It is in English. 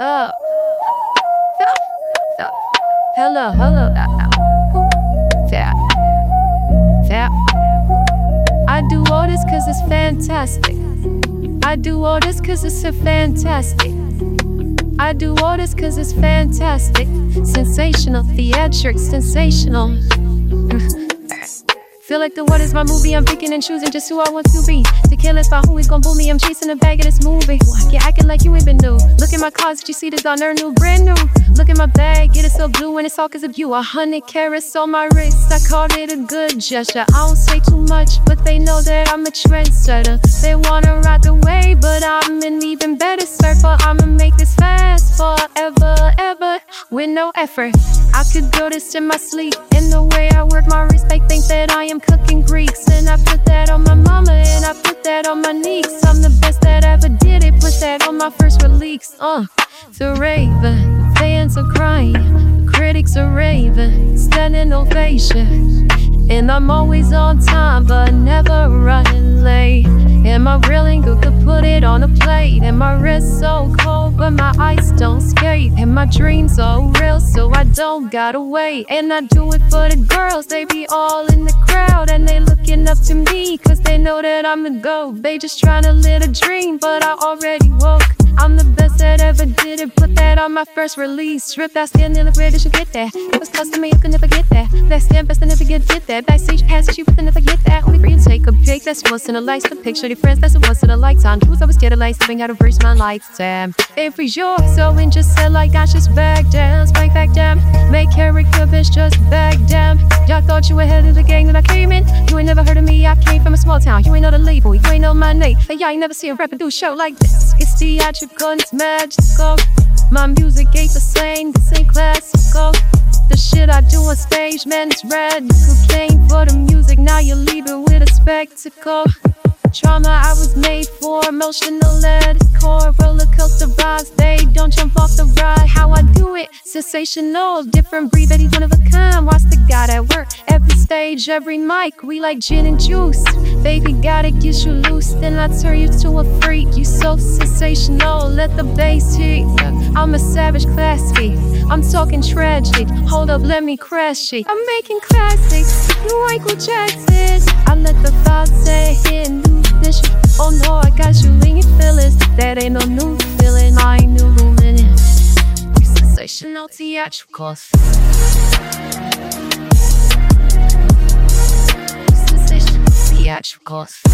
Uh, hello, hello. I do all this cause it's fantastic. I do all this cause it's so fantastic. I do all this cause it's fantastic. Sensational, theatric, sensational. Feel like the world is my movie. I'm picking and choosing just who I want to be. To kill is by who is gonna fool me. I'm chasing the bag of this movie. Yeah, acting like you ain't been new. Look at my cars, you see this on her new, brand new. Look at my bag, it so blue and it's all cause of you. A hundred carats on my wrist. I called it a good gesture. I don't say too much, but they know that I'm a trendsetter. They wanna ride the wave, but I'm an even better surfer. I'ma make this fast forever, ever, with no effort. I could do this in my sleep. In the way I work my wrist, they think that I am cooking Greeks. And I put that on my mama, and I put that on my niece. I'm the best that ever did it. Put that on my first release. Uh, the raven, the fans are crying, the critics are raving, standing ovation. And I'm always on time, but never running late. Am I really good put it on a plate? And my wrist so cold, but my eyes don't skate. And my dreams are real, so I don't gotta wait. And I do it for the girls, they be all in the crowd. And they looking up to me, cause they know that I'm the go. They just trying to live a dream, but I already woke. I'm the best that ever did it. Put that on my first release. Strip that skin in the did you get that? It was custom you can never get that. That skin best to never get that. Backstage pass you, then never get that. Only for you take a pic. That's a lifetime. Picture your friends, that's a once in a lifetime. Who's always scared of life, living out of verse my lifetime. If we yours, so in just said like I just back down, spike back down. Make character bitch just back down. Y'all thought you were ahead of the gang that I came in. You ain't never heard of me, I came from a small town. You ain't know the label, you ain't know my name. And y'all ain't never seen a rapper do a show like this. It's theatrical it's magical. My music ain't the same, this ain't classical. The shit I do on stage, man, it's radical. Came for the music, spectacle. Trauma I was made for, emotional at its core. Roller coaster vibes, they don't jump off the ride. How I do it, sensational, different breed, he's one of a kind. Watch the guy at work, every stage, every mic. We like gin and juice. Baby, gotta get you loose, then I turn you to a freak. You so sensational, let the bass hit. I'm a savage classy. I'm talking tragic. Hold up, let me crash it. I'm making classics. You Michael Jackson. I let Sensational theatricals. Sensational theatricals.